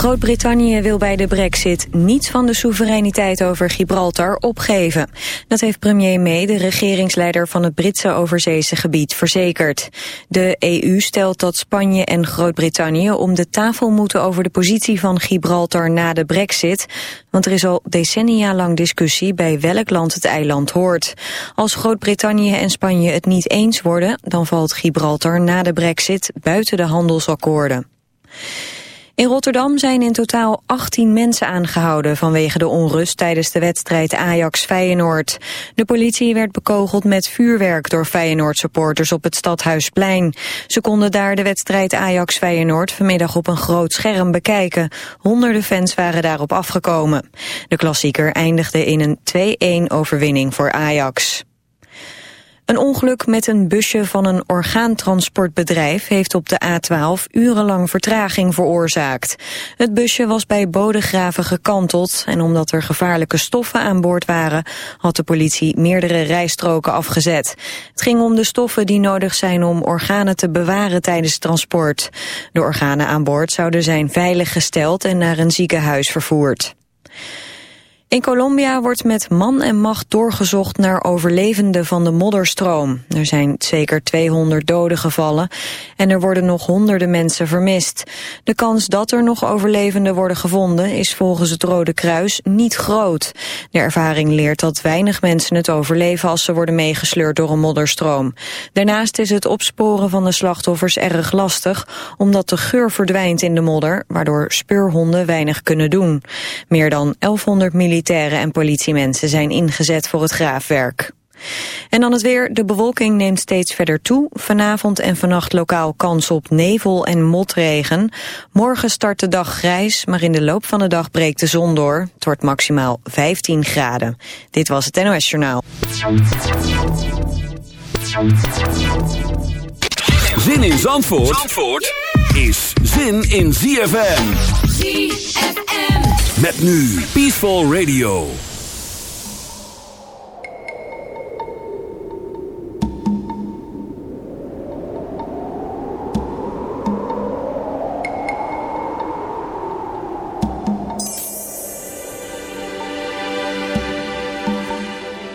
Groot-Brittannië wil bij de brexit niets van de soevereiniteit over Gibraltar opgeven. Dat heeft premier May, de regeringsleider van het Britse overzeese gebied, verzekerd. De EU stelt dat Spanje en Groot-Brittannië om de tafel moeten over de positie van Gibraltar na de brexit. Want er is al decennia lang discussie bij welk land het eiland hoort. Als Groot-Brittannië en Spanje het niet eens worden, dan valt Gibraltar na de brexit buiten de handelsakkoorden. In Rotterdam zijn in totaal 18 mensen aangehouden vanwege de onrust tijdens de wedstrijd Ajax-Feyenoord. De politie werd bekogeld met vuurwerk door Feyenoord-supporters op het Stadhuisplein. Ze konden daar de wedstrijd Ajax-Feyenoord vanmiddag op een groot scherm bekijken. Honderden fans waren daarop afgekomen. De klassieker eindigde in een 2-1 overwinning voor Ajax. Een ongeluk met een busje van een orgaantransportbedrijf heeft op de A12 urenlang vertraging veroorzaakt. Het busje was bij Bodegraven gekanteld en omdat er gevaarlijke stoffen aan boord waren had de politie meerdere rijstroken afgezet. Het ging om de stoffen die nodig zijn om organen te bewaren tijdens transport. De organen aan boord zouden zijn veilig gesteld en naar een ziekenhuis vervoerd. In Colombia wordt met man en macht doorgezocht naar overlevenden van de modderstroom. Er zijn zeker 200 doden gevallen en er worden nog honderden mensen vermist. De kans dat er nog overlevenden worden gevonden is volgens het Rode Kruis niet groot. De ervaring leert dat weinig mensen het overleven als ze worden meegesleurd door een modderstroom. Daarnaast is het opsporen van de slachtoffers erg lastig, omdat de geur verdwijnt in de modder, waardoor speurhonden weinig kunnen doen. Meer dan 1100 militairen militairen en politiemensen zijn ingezet voor het graafwerk. En dan het weer. De bewolking neemt steeds verder toe. Vanavond en vannacht lokaal kans op nevel en motregen. Morgen start de dag grijs, maar in de loop van de dag breekt de zon door. Het wordt maximaal 15 graden. Dit was het NOS Journaal. Zin in Zandvoort, Zandvoort is zin in ZFM. ZFM. Met nu Peaceful Radio.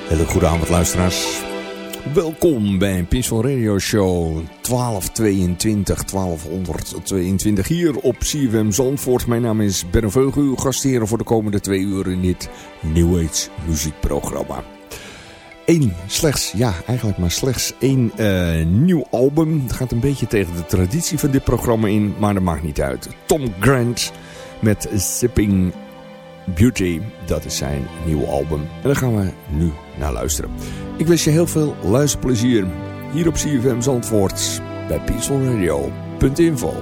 Hele goede avond luisteraars. Welkom bij Peaceful Radio Show 1222, 1222 hier op CFM Zandvoort. Mijn naam is Ben Veugel, uw gastheren voor de komende twee uur in dit New Age muziekprogramma. Eén, slechts, ja, eigenlijk maar slechts één uh, nieuw album. Het gaat een beetje tegen de traditie van dit programma in, maar dat maakt niet uit. Tom Grant met Sipping Beauty, dat is zijn nieuwe album. En daar gaan we nu naar luisteren. Ik wens je heel veel luisterplezier hier op CFM Zandvoort bij peacefulradio.info.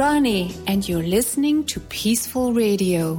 Kirani, and you're listening to Peaceful Radio.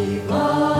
Viva.